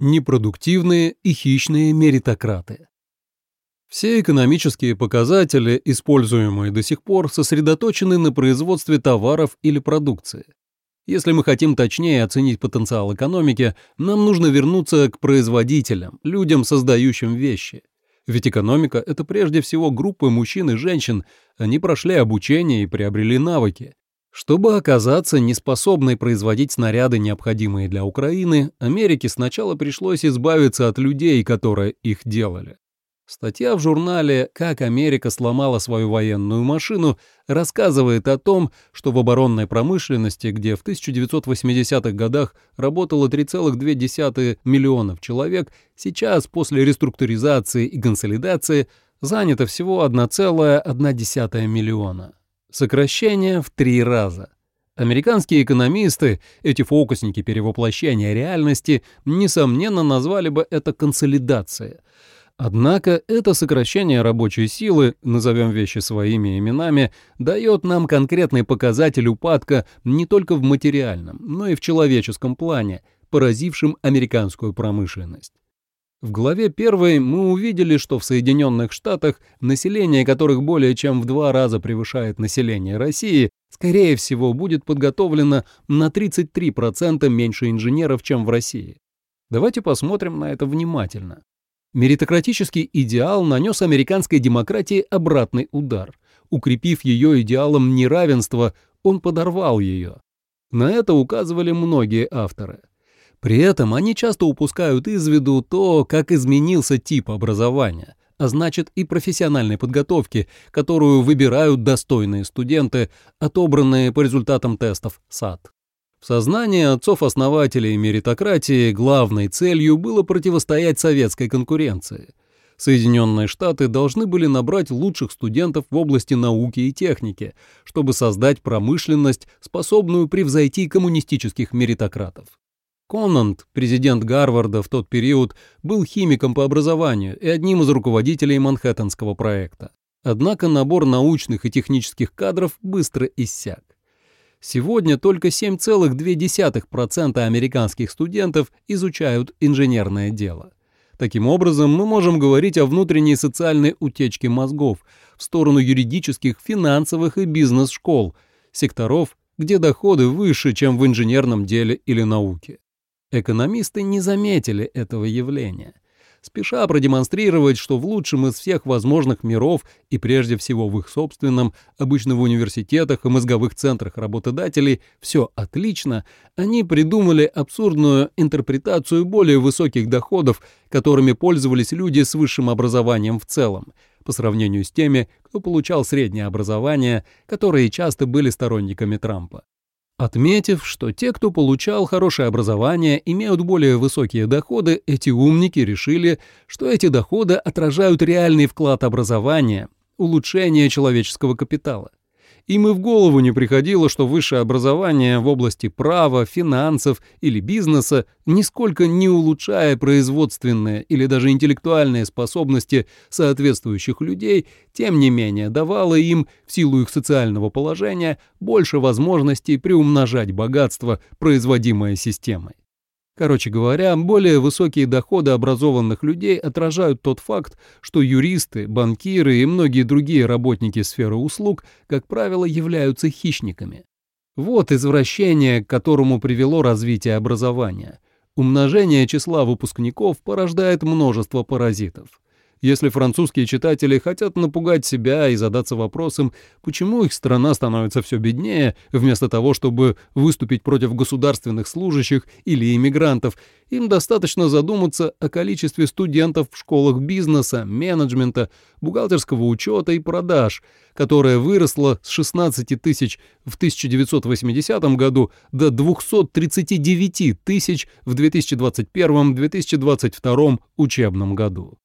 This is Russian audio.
Непродуктивные и хищные меритократы. Все экономические показатели, используемые до сих пор, сосредоточены на производстве товаров или продукции. Если мы хотим точнее оценить потенциал экономики, нам нужно вернуться к производителям, людям, создающим вещи. Ведь экономика — это прежде всего группы мужчин и женщин, они прошли обучение и приобрели навыки. Чтобы оказаться неспособной производить снаряды, необходимые для Украины, Америке сначала пришлось избавиться от людей, которые их делали. Статья в журнале «Как Америка сломала свою военную машину» рассказывает о том, что в оборонной промышленности, где в 1980-х годах работало 3,2 миллионов человек, сейчас после реструктуризации и консолидации занято всего 1,1 миллиона. Сокращение в три раза. Американские экономисты, эти фокусники перевоплощения реальности, несомненно назвали бы это консолидацией. Однако это сокращение рабочей силы, назовем вещи своими именами, дает нам конкретный показатель упадка не только в материальном, но и в человеческом плане, поразившим американскую промышленность. В главе 1 мы увидели, что в Соединенных Штатах, население которых более чем в два раза превышает население России, скорее всего, будет подготовлено на 33% меньше инженеров, чем в России. Давайте посмотрим на это внимательно. Меритократический идеал нанес американской демократии обратный удар. Укрепив ее идеалом неравенства, он подорвал ее. На это указывали многие авторы. При этом они часто упускают из виду то, как изменился тип образования, а значит и профессиональной подготовки, которую выбирают достойные студенты, отобранные по результатам тестов САД. В сознании отцов-основателей меритократии главной целью было противостоять советской конкуренции. Соединенные Штаты должны были набрать лучших студентов в области науки и техники, чтобы создать промышленность, способную превзойти коммунистических меритократов. Коннант, президент Гарварда в тот период, был химиком по образованию и одним из руководителей Манхэттенского проекта. Однако набор научных и технических кадров быстро иссяк. Сегодня только 7,2% американских студентов изучают инженерное дело. Таким образом, мы можем говорить о внутренней социальной утечке мозгов в сторону юридических, финансовых и бизнес-школ, секторов, где доходы выше, чем в инженерном деле или науке. Экономисты не заметили этого явления, спеша продемонстрировать, что в лучшем из всех возможных миров и прежде всего в их собственном, обычно в университетах и мозговых центрах работодателей, все отлично, они придумали абсурдную интерпретацию более высоких доходов, которыми пользовались люди с высшим образованием в целом, по сравнению с теми, кто получал среднее образование, которые часто были сторонниками Трампа. Отметив, что те, кто получал хорошее образование, имеют более высокие доходы, эти умники решили, что эти доходы отражают реальный вклад образования, улучшение человеческого капитала. Им и в голову не приходило, что высшее образование в области права, финансов или бизнеса, нисколько не улучшая производственные или даже интеллектуальные способности соответствующих людей, тем не менее давало им, в силу их социального положения, больше возможностей приумножать богатство, производимое системой. Короче говоря, более высокие доходы образованных людей отражают тот факт, что юристы, банкиры и многие другие работники сферы услуг, как правило, являются хищниками. Вот извращение, к которому привело развитие образования. Умножение числа выпускников порождает множество паразитов. Если французские читатели хотят напугать себя и задаться вопросом, почему их страна становится все беднее, вместо того, чтобы выступить против государственных служащих или иммигрантов, им достаточно задуматься о количестве студентов в школах бизнеса, менеджмента, бухгалтерского учета и продаж, которое выросло с 16 тысяч в 1980 году до 239 тысяч в 2021-2022 учебном году.